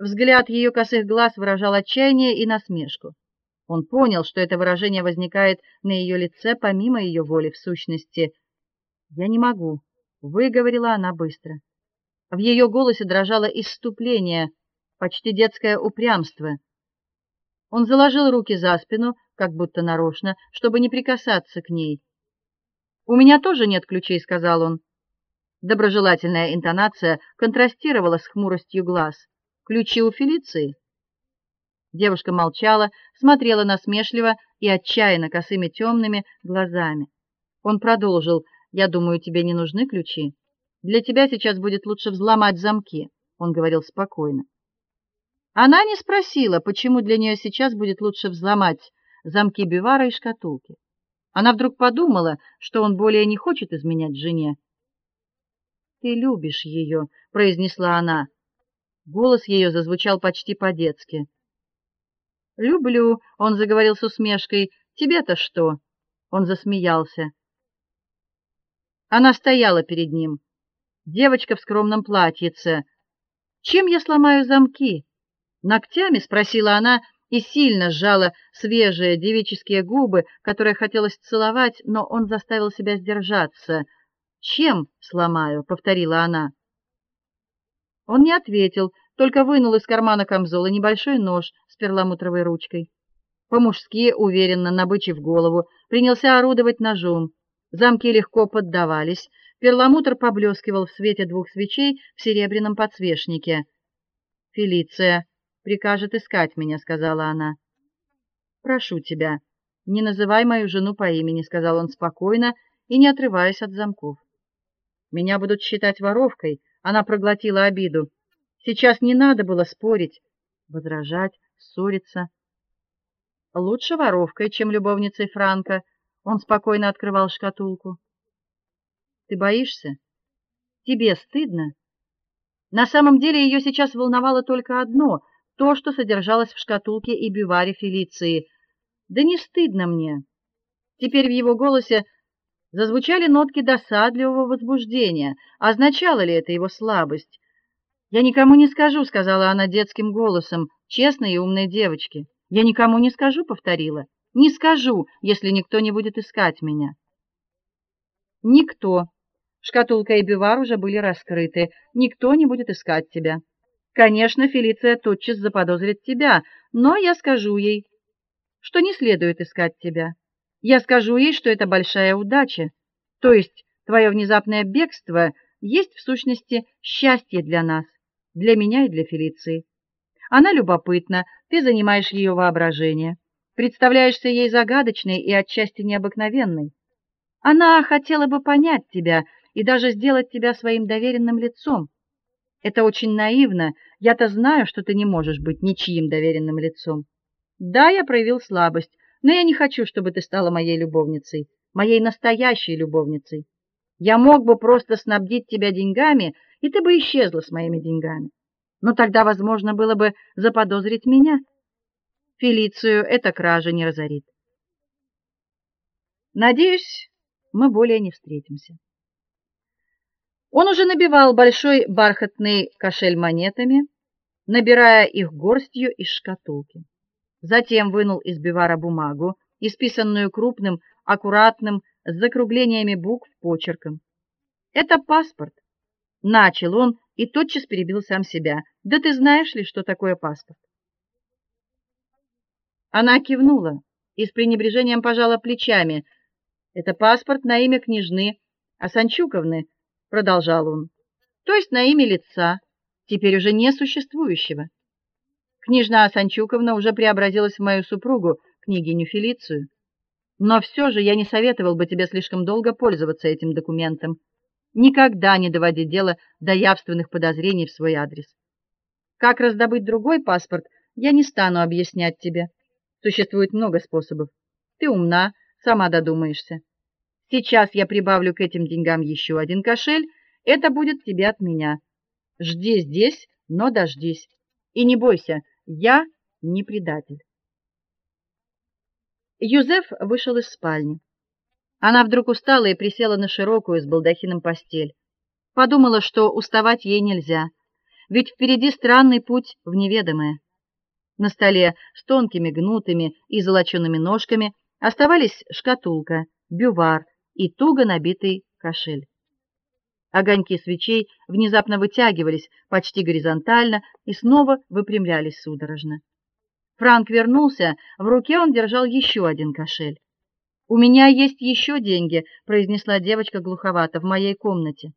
Взгляд ее косых глаз выражал отчаяние и насмешку. Он понял, что это выражение возникает на ее лице помимо ее воли в сущности. "Я не могу", выговорила она быстро. В ее голосе дрожало исступление, почти детское упрямство. Он заложил руки за спину, как будто нарочно, чтобы не прикасаться к ней. "У меня тоже нет ключей", сказал он. Доброжелательная интонация контрастировала с хмуростью глаз. Ключи у Фелиции. Девушка молчала, смотрела насмешливо и отчаянно косыми темными глазами. Он продолжил: "Я думаю, тебе не нужны ключи. Для тебя сейчас будет лучше взломать замки", он говорил спокойно. Она не спросила, почему для нее сейчас будет лучше взломать замки бивара и шкатулки. Она вдруг подумала, что он более не хочет изменять жене. "Ты любишь ее», — произнесла она. Голос ее зазвучал почти по-детски. "Люблю", он заговорил с усмешкой. "Тебе-то что?" Он засмеялся. Она стояла перед ним. Девочка в скромном платьице. "Чем я сломаю замки?" "Ногтями?" спросила она и сильно сжала свежие девические губы, которые хотелось целовать, но он заставил себя сдержаться. "Чем сломаю?" повторила она. Он не ответил, только вынул из кармана камзола небольшой нож с перламутровой ручкой. По-мужски, уверенно набычив голову, принялся орудовать ножом. Замки легко поддавались, перламутр поблескивал в свете двух свечей в серебряном подсвечнике. "Фелиция прикажет искать меня", сказала она. "Прошу тебя, не называй мою жену по имени", сказал он спокойно и не отрываясь от замков. "Меня будут считать воровкой", она проглотила обиду. Сейчас не надо было спорить, возражать, ссориться. Лучше воровкой, чем любовницей Франка. Он спокойно открывал шкатулку. Ты боишься? Тебе стыдно? На самом деле ее сейчас волновало только одно то, что содержалось в шкатулке и биваре Фелиции. Да не стыдно мне. Теперь в его голосе Зазвучали нотки досадливого возбуждения. Означало ли это его слабость? Я никому не скажу, сказала она детским голосом, честной и умной девочке. Я никому не скажу, повторила. Не скажу, если никто не будет искать меня. Никто. Шкатулка и бивар уже были раскрыты. Никто не будет искать тебя. Конечно, Фелиция тотчас заподозрит тебя, но я скажу ей, что не следует искать тебя. Я скажу ей, что это большая удача. То есть твое внезапное бегство есть в сущности счастье для нас, для меня и для Фелиции. Она любопытна, ты занимаешь ее воображение, представляешься ей загадочной и отчасти необыкновенной. Она хотела бы понять тебя и даже сделать тебя своим доверенным лицом. Это очень наивно. Я-то знаю, что ты не можешь быть ничьим доверенным лицом. Да, я проявил слабость, но я не хочу, чтобы ты стала моей любовницей, моей настоящей любовницей. Я мог бы просто снабдить тебя деньгами, и ты бы исчезла с моими деньгами. Но тогда возможно было бы заподозрить меня. Фелицию эта кража не разорит. Надеюсь, мы более не встретимся. Он уже набивал большой бархатный кошель монетами, набирая их горстью из шкатулки. Затем вынул из бивара бумагу, исписанную крупным, аккуратным, с закруглениями букв почерком. Это паспорт, начал он и тотчас перебил сам себя. Да ты знаешь ли, что такое паспорт? Она кивнула и с пренебрежением пожала плечами. Это паспорт на имя княжны Асанчуковны, продолжал он. То есть на имя лица, теперь уже несуществующего. Княжна Санчуковна уже преобразилась в мою супругу, княгиню Фелицию. Но все же я не советовал бы тебе слишком долго пользоваться этим документом. Никогда не доводи дело до явственных подозрений в свой адрес. Как раздобыть другой паспорт, я не стану объяснять тебе. Существует много способов. Ты умна, сама додумаешься. Сейчас я прибавлю к этим деньгам еще один кошель, это будет тебе от меня. Жди здесь, но дождись. И не бойся, я не предатель. Юзеф вышел из спальни. Она вдруг устала и присела на широкую с балдахином постель. Подумала, что уставать ей нельзя. ведь впереди странный путь в неведомое. На столе с тонкими гнутыми и золочёными ножками оставались шкатулка, бювар и туго набитый кошель. Огоньки свечей внезапно вытягивались почти горизонтально и снова выпрямлялись судорожно. Франк вернулся, в руке он держал еще один кошель. У меня есть еще деньги, произнесла девочка глуховато в моей комнате.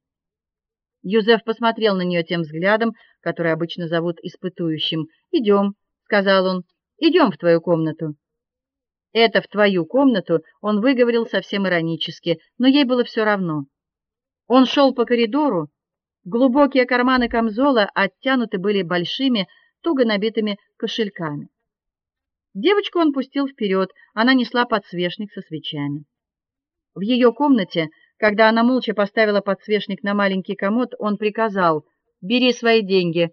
Юзеф посмотрел на нее тем взглядом, который обычно зовут испытующим. «Идем», — сказал он. «Идем в твою комнату». Это в твою комнату он выговорил совсем иронически, но ей было все равно. Он шел по коридору, глубокие карманы камзола оттянуты были большими, туго набитыми кошельками. Девочку он пустил вперед, она несла подсвечник со свечами. В ее комнате, когда она молча поставила подсвечник на маленький комод, он приказал: "Бери свои деньги".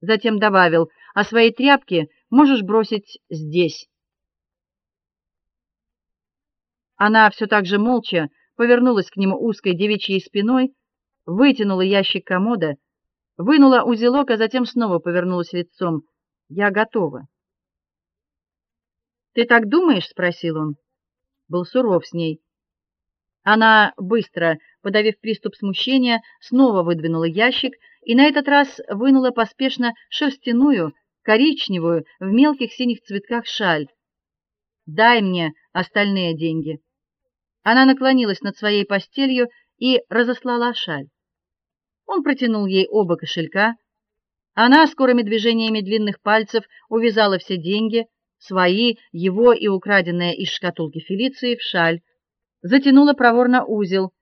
Затем добавил: "А свои тряпки можешь бросить здесь". Она все так же молча повернулась к нему узкой девичьей спиной, вытянула ящик комода, вынула узелок, а затем снова повернулась лицом. "Я готова". "Ты так думаешь?" спросил он. Был суров с ней. Она быстро, подавив приступ смущения, снова выдвинула ящик и на этот раз вынула поспешно шерстяную, коричневую в мелких синих цветках шаль. "Дай мне остальные деньги". Она наклонилась над своей постелью и разослала шаль. Он протянул ей оба кошелька. Она скорыми движениями длинных пальцев увязала все деньги, свои, его и украденные из шкатулки Фелиции в шаль, затянула проворно узел